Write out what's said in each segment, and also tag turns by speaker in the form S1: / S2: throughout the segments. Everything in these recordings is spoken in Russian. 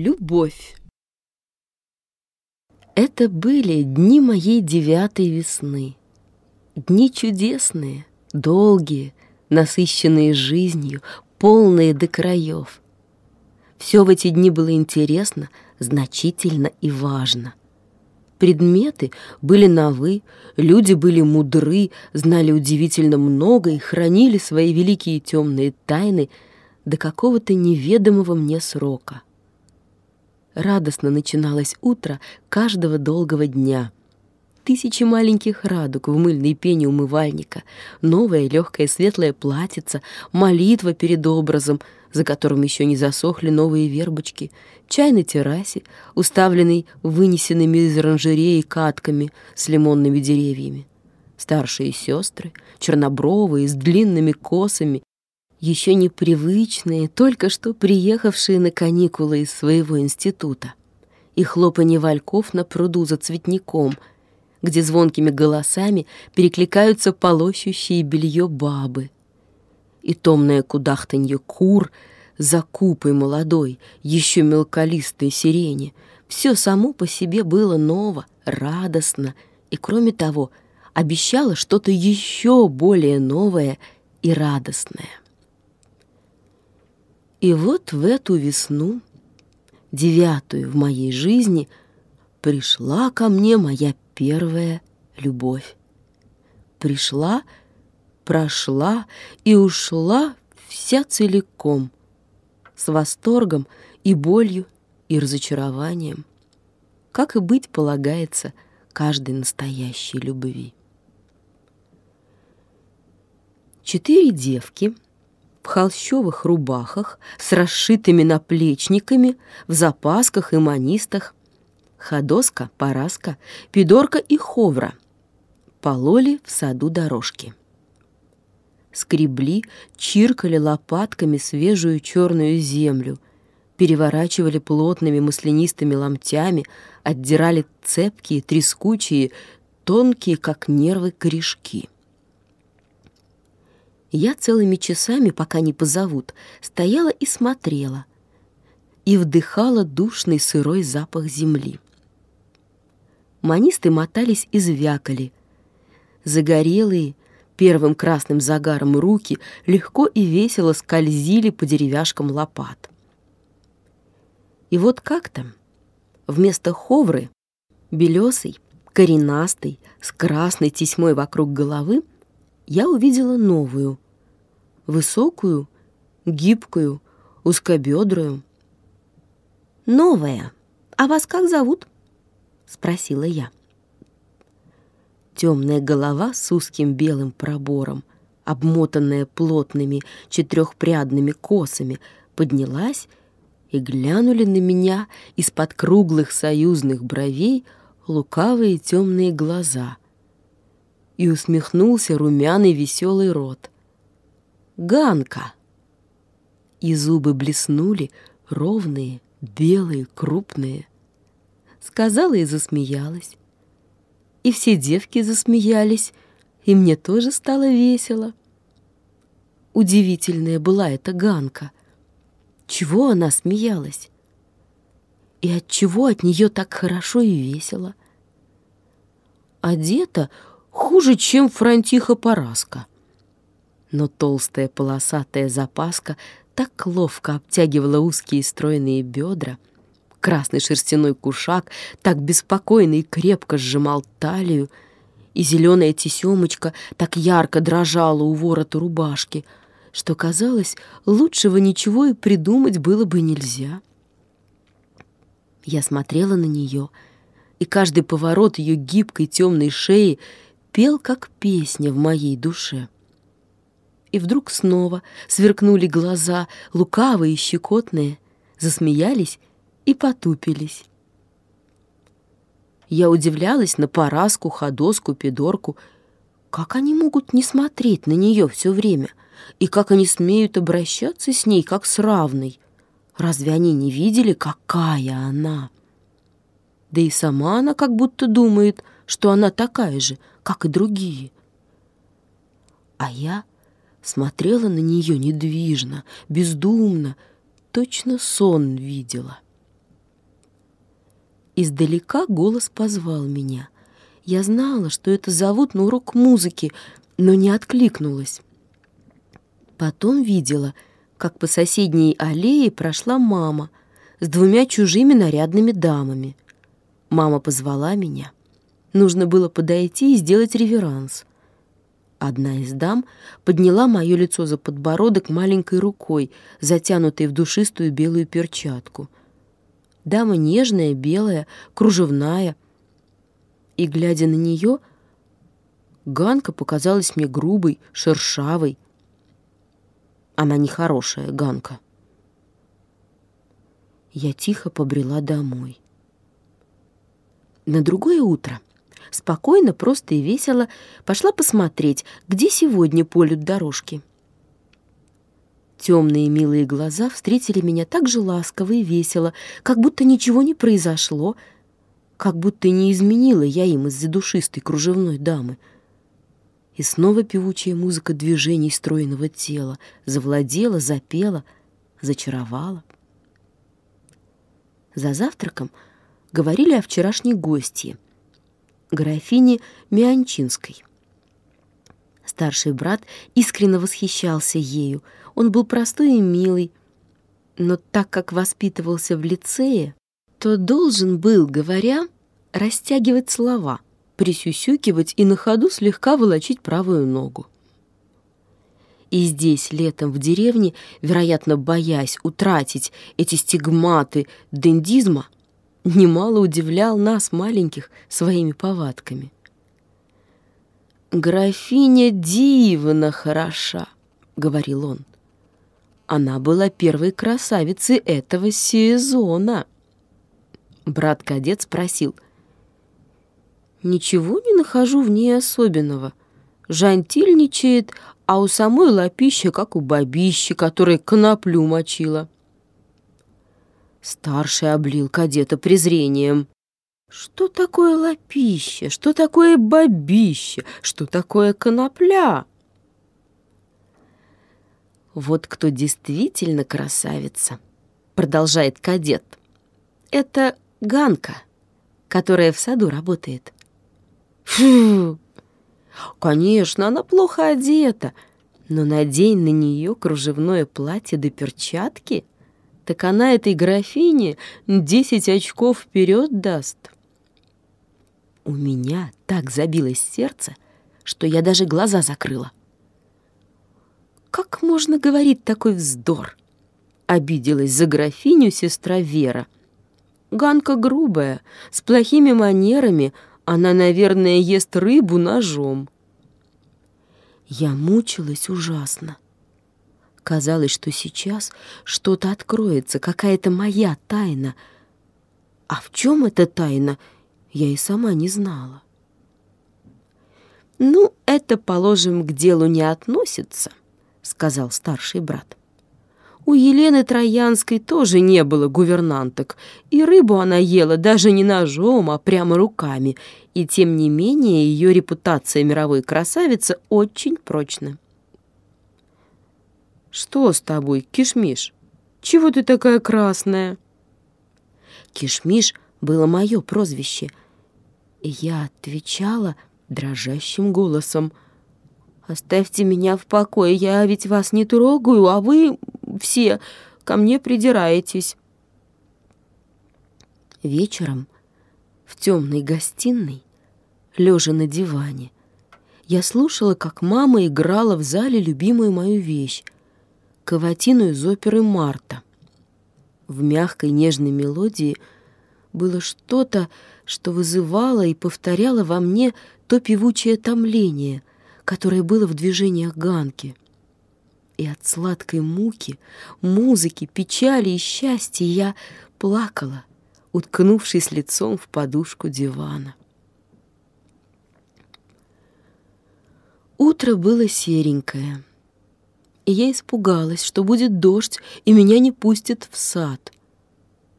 S1: Любовь. Это были дни моей девятой весны. Дни чудесные, долгие, насыщенные жизнью, полные до краев. Все в эти дни было интересно, значительно и важно. Предметы были новы, люди были мудры, знали удивительно много и хранили свои великие темные тайны до какого-то неведомого мне срока. Радостно начиналось утро каждого долгого дня. Тысячи маленьких радуг в мыльной пене умывальника, новое легкое светлое платьице, молитва перед образом — за которым еще не засохли новые вербочки, чай на террасе, уставленный вынесенными из оранжереи катками с лимонными деревьями. Старшие сестры, чернобровые, с длинными косами, еще непривычные, только что приехавшие на каникулы из своего института, и хлопанье вальков на пруду за цветником, где звонкими голосами перекликаются полощущие белье бабы — и томное кудахтанье кур за купой молодой, еще мелколистой сирени. Все само по себе было ново, радостно и, кроме того, обещало что-то еще более новое и радостное. И вот в эту весну, девятую в моей жизни, пришла ко мне моя первая любовь. Пришла — прошла и ушла вся целиком, с восторгом и болью и разочарованием, как и быть полагается каждой настоящей любви. Четыре девки холщовых рубахах с расшитыми наплечниками, в запасках и манистах, Ходоска, Параска, Пидорка и Ховра пололи в саду дорожки скребли, чиркали лопатками свежую черную землю, переворачивали плотными маслянистыми ломтями, отдирали цепкие, трескучие, тонкие, как нервы, корешки. Я целыми часами, пока не позовут, стояла и смотрела, и вдыхала душный сырой запах земли. Манисты мотались и звякали. Загорелые, первым красным загаром руки легко и весело скользили по деревяшкам лопат. И вот как-то вместо ховры, белесой, коренастой, с красной тесьмой вокруг головы, я увидела новую, высокую, гибкую, узкобедрую. «Новая. А вас как зовут?» — спросила я. Темная голова с узким белым пробором, обмотанная плотными четырехпрядными косами, поднялась и глянули на меня из-под круглых союзных бровей лукавые темные глаза. И усмехнулся румяный веселый рот. «Ганка!» И зубы блеснули, ровные, белые, крупные. Сказала и засмеялась и все девки засмеялись, и мне тоже стало весело. Удивительная была эта Ганка. Чего она смеялась? И от чего от нее так хорошо и весело? Одета хуже, чем Франтиха Параска. Но толстая полосатая запаска так ловко обтягивала узкие стройные бедра, Красный шерстяной кушак так беспокойно и крепко сжимал талию, и зеленая тесемочка так ярко дрожала у ворота рубашки, что, казалось, лучшего ничего и придумать было бы нельзя. Я смотрела на нее, и каждый поворот ее гибкой темной шеи пел, как песня в моей душе. И вдруг снова сверкнули глаза, лукавые и щекотные, засмеялись и потупились. Я удивлялась на Параску, Ходоску, Пидорку. Как они могут не смотреть на нее все время? И как они смеют обращаться с ней, как с равной? Разве они не видели, какая она? Да и сама она как будто думает, что она такая же, как и другие. А я смотрела на нее недвижно, бездумно, точно сон видела. Издалека голос позвал меня. Я знала, что это зовут на урок музыки, но не откликнулась. Потом видела, как по соседней аллее прошла мама с двумя чужими нарядными дамами. Мама позвала меня. Нужно было подойти и сделать реверанс. Одна из дам подняла мое лицо за подбородок маленькой рукой, затянутой в душистую белую перчатку. Дама нежная, белая, кружевная. И, глядя на нее, Ганка показалась мне грубой, шершавой. Она нехорошая, Ганка. Я тихо побрела домой. На другое утро спокойно, просто и весело пошла посмотреть, где сегодня полют дорожки. Темные милые глаза встретили меня так же ласково и весело, как будто ничего не произошло, как будто не изменила я им из-за душистой кружевной дамы. И снова певучая музыка движений стройного тела завладела, запела, зачаровала. За завтраком говорили о вчерашней гостье — графини Мианчинской. Старший брат искренне восхищался ею. Он был простой и милый, но так как воспитывался в лицее, то должен был, говоря, растягивать слова, присюсюкивать и на ходу слегка волочить правую ногу. И здесь, летом в деревне, вероятно, боясь утратить эти стигматы дендизма, немало удивлял нас, маленьких, своими повадками. «Графиня дивно хороша», — говорил он. «Она была первой красавицей этого сезона». Брат-кадет спросил. «Ничего не нахожу в ней особенного. Жантильничает, а у самой лапища, как у бабищи, которая коноплю мочила». Старший облил кадета презрением. Что такое лапище? Что такое бабище? Что такое конопля? Вот кто действительно красавица, продолжает кадет. Это Ганка, которая в саду работает. Фу! Конечно, она плохо одета, но надень на нее кружевное платье да перчатки — так она этой графине десять очков вперед даст. У меня так забилось сердце, что я даже глаза закрыла. Как можно говорить такой вздор? Обиделась за графиню сестра Вера. Ганка грубая, с плохими манерами, она, наверное, ест рыбу ножом. Я мучилась ужасно. Казалось, что сейчас что-то откроется, какая-то моя тайна. А в чем эта тайна, я и сама не знала. «Ну, это, положим, к делу не относится», — сказал старший брат. У Елены Троянской тоже не было гувернанток, и рыбу она ела даже не ножом, а прямо руками, и тем не менее ее репутация мировой красавицы очень прочна. «Что с тобой, Кишмиш? Чего ты такая красная?» Кишмиш было мое прозвище, и я отвечала дрожащим голосом. «Оставьте меня в покое, я ведь вас не трогаю, а вы все ко мне придираетесь». Вечером в темной гостиной, лежа на диване, я слушала, как мама играла в зале любимую мою вещь каватину из оперы «Марта». В мягкой нежной мелодии было что-то, что вызывало и повторяло во мне то певучее томление, которое было в движениях Ганки. И от сладкой муки, музыки, печали и счастья я плакала, уткнувшись лицом в подушку дивана. Утро было серенькое — и я испугалась, что будет дождь, и меня не пустят в сад.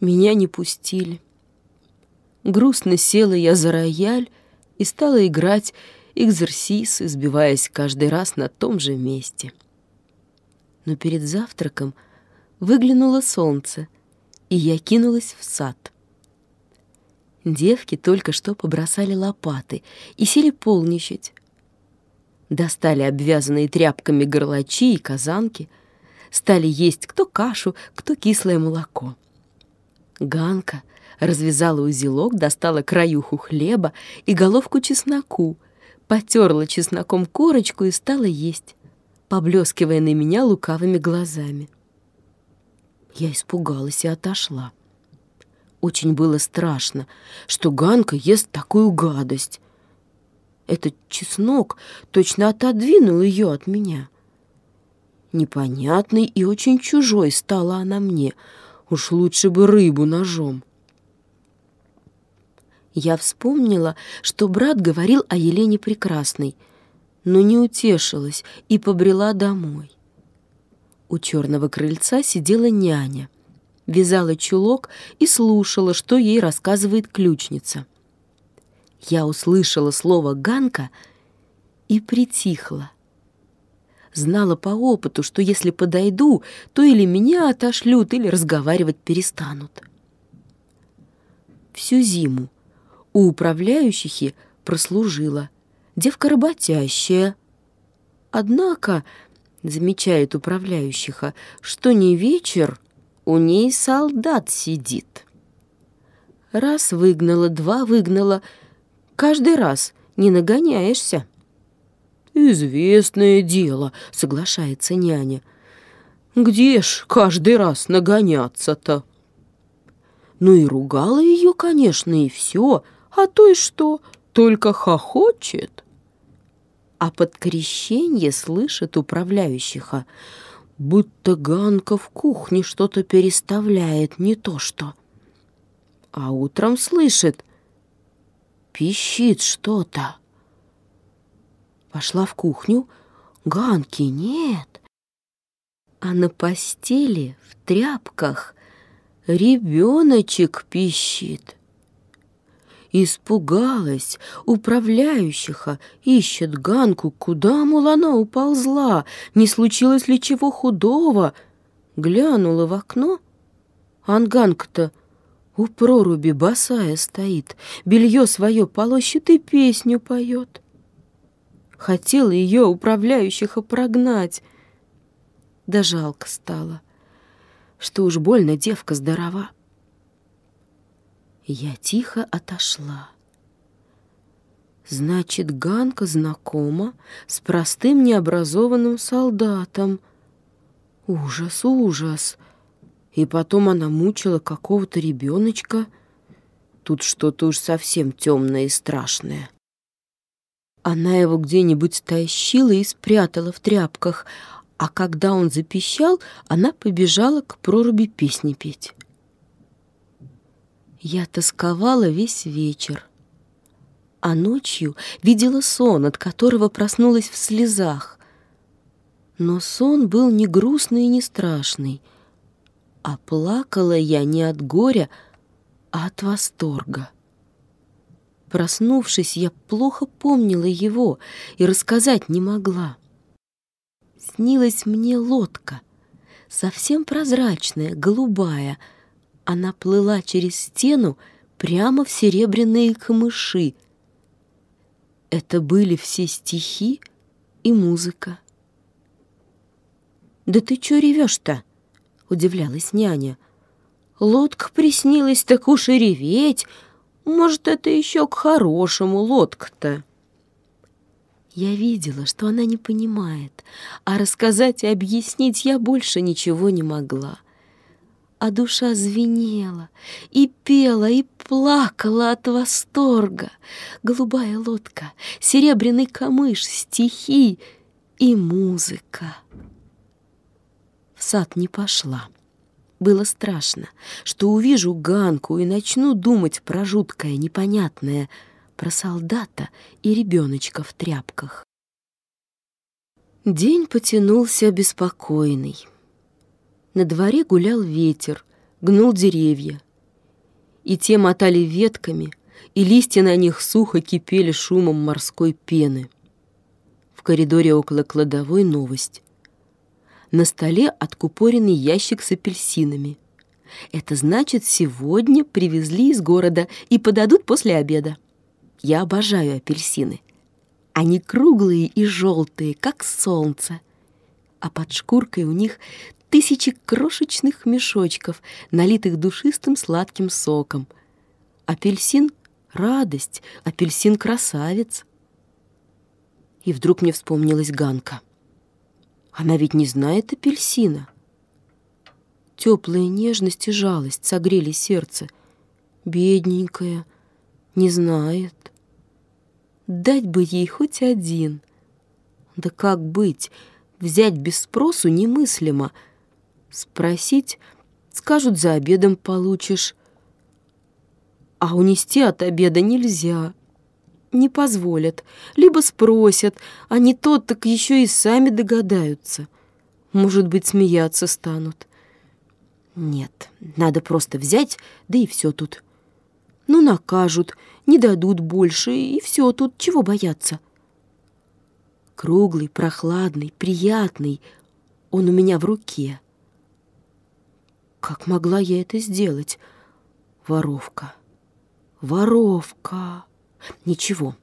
S1: Меня не пустили. Грустно села я за рояль и стала играть экзерсис, избиваясь каждый раз на том же месте. Но перед завтраком выглянуло солнце, и я кинулась в сад. Девки только что побросали лопаты и сели полничать. Достали обвязанные тряпками горлачи и казанки, стали есть кто кашу, кто кислое молоко. Ганка развязала узелок, достала краюху хлеба и головку чесноку, потерла чесноком корочку и стала есть, поблескивая на меня лукавыми глазами. Я испугалась и отошла. Очень было страшно, что Ганка ест такую гадость. Этот чеснок точно отодвинул ее от меня. Непонятной и очень чужой стала она мне. Уж лучше бы рыбу ножом. Я вспомнила, что брат говорил о Елене Прекрасной, но не утешилась и побрела домой. У черного крыльца сидела няня — вязала чулок и слушала, что ей рассказывает ключница. Я услышала слово «ганка» и притихла. Знала по опыту, что если подойду, то или меня отошлют, или разговаривать перестанут. Всю зиму у управляющихи прослужила. Девка работящая. Однако, замечает управляющиха, что не вечер, у ней солдат сидит. Раз выгнала, два выгнала. Каждый раз не нагоняешься.
S2: «Известное дело», — соглашается няня. «Где ж каждый раз нагоняться-то?» Ну и ругала ее, конечно, и все, а то и что, только хохочет.
S1: А под крещенье слышит управляющиха —
S2: будто Ганка в кухне что-то переставляет, не то что. А утром слышит, пищит что-то. Пошла в кухню, Ганки нет. А на постели в тряпках ребеночек пищит. Испугалась, управляющиха, ищет Ганку, куда, мол, она уползла, не случилось ли чего худого. Глянула в окно, Анганка-то у проруби босая стоит, белье свое полощет и песню поет. Хотела ее управляющиха прогнать, да жалко стало, что уж больно девка здорова. Я тихо отошла. Значит, Ганка знакома с простым необразованным солдатом. Ужас, ужас. И потом она мучила какого-то ребеночка. Тут что-то уж совсем темное и страшное. Она его где-нибудь тащила и спрятала в тряпках, а когда он запищал, она побежала к проруби песни петь. Я тосковала весь вечер, а ночью видела сон, от которого проснулась в слезах. Но сон был не грустный и не страшный, а плакала я не от горя, а от восторга. Проснувшись, я плохо помнила его и рассказать не могла. Снилась мне лодка, совсем прозрачная, голубая — она плыла через стену прямо в серебряные камыши. Это были все стихи и музыка. «Да ты чё ревешь-то?» — удивлялась няня. «Лодка приснилась, так уж и реветь. Может, это еще к хорошему лодка-то». Я видела, что она не понимает, а рассказать и объяснить я больше ничего не могла а душа звенела и пела, и плакала от восторга. Голубая лодка, серебряный камыш, стихи и музыка. Сад не пошла. Было страшно, что увижу Ганку и начну думать про жуткое, непонятное, про солдата и ребеночка в тряпках. День потянулся беспокойный. На дворе гулял ветер, гнул деревья. И те мотали ветками, и листья на них сухо кипели шумом морской пены. В коридоре около кладовой новость. На столе откупоренный ящик с апельсинами.
S1: Это значит, сегодня привезли из города и подадут после обеда. Я обожаю апельсины. Они круглые и желтые, как солнце. А под шкуркой у них тысячи крошечных мешочков, налитых душистым сладким соком. Апельсин — радость, апельсин — красавец. И вдруг мне вспомнилась Ганка. Она ведь не знает апельсина. Теплая нежность и жалость согрели сердце. Бедненькая, не знает. Дать бы ей хоть один. Да как быть? Взять без спросу немыслимо. Спросить, скажут, за обедом получишь. А унести от обеда нельзя. Не позволят. Либо спросят, а не тот, так еще и сами догадаются. Может быть, смеяться станут. Нет, надо просто взять, да и все тут. Ну, накажут, не дадут больше, и все тут, чего бояться. Круглый, прохладный, приятный, он у меня в руке. Как могла я это сделать? Воровка, воровка. Ничего,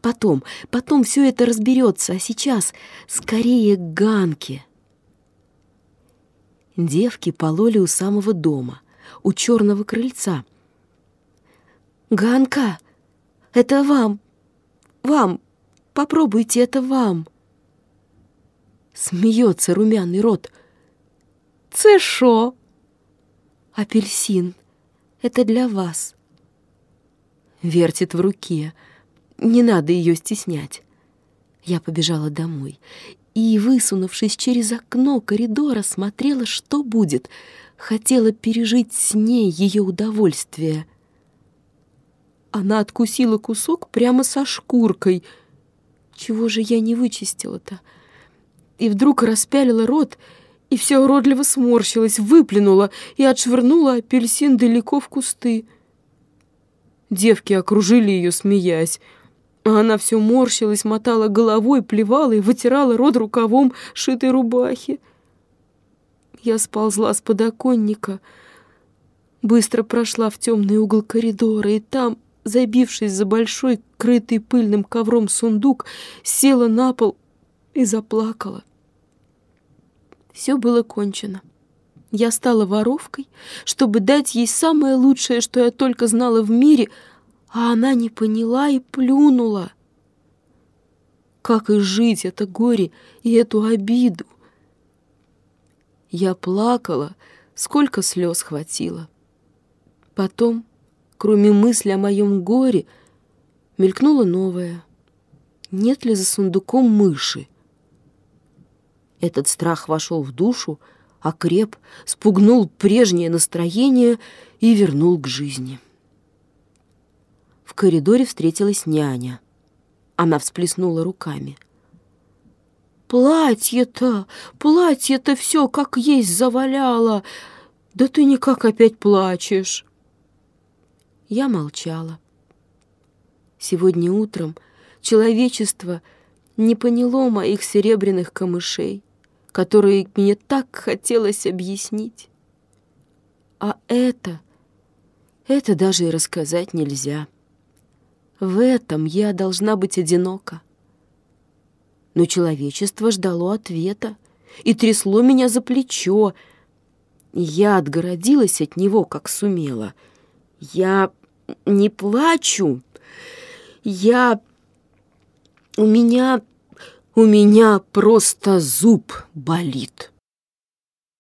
S1: потом, потом все это разберется, а сейчас скорее к Ганке. Девки пололи у самого дома, у черного крыльца. «Ганка, это вам! Вам! Попробуйте, это вам!» Смеется румяный рот. «Це шо?» «Апельсин. Это для вас». Вертит в руке. Не надо ее стеснять. Я побежала домой и, высунувшись через окно коридора, смотрела, что будет. Хотела пережить с ней ее удовольствие. Она откусила кусок прямо со шкуркой. Чего же я не вычистила-то? И вдруг распялила рот, и все уродливо сморщилась, выплюнула и отшвырнула апельсин далеко в кусты. Девки окружили ее, смеясь. А она все морщилась, мотала головой, плевала и вытирала рот рукавом шитой рубахи. Я сползла с подоконника, быстро прошла в темный угол коридора, и там, забившись за большой, крытый пыльным ковром сундук, села на пол и заплакала. Все было кончено. Я стала воровкой, чтобы дать ей самое лучшее, что я только знала в мире — а она не поняла и плюнула. Как и жить это горе и эту обиду? Я плакала, сколько слез хватило. Потом, кроме мысли о моем горе, мелькнуло новое. Нет ли за сундуком мыши? Этот страх вошел в душу, окреп, спугнул прежнее настроение и вернул к жизни. В коридоре встретилась няня. Она всплеснула руками. «Платье-то, платье-то все как есть заваляло. Да ты никак опять плачешь!» Я молчала. Сегодня утром человечество не поняло моих серебряных камышей, которые мне так хотелось объяснить. А это, это даже и рассказать нельзя. В этом я должна быть одинока. Но человечество ждало ответа и трясло меня за плечо. Я отгородилась от него, как сумела. Я не плачу. Я... У меня... У меня просто зуб болит.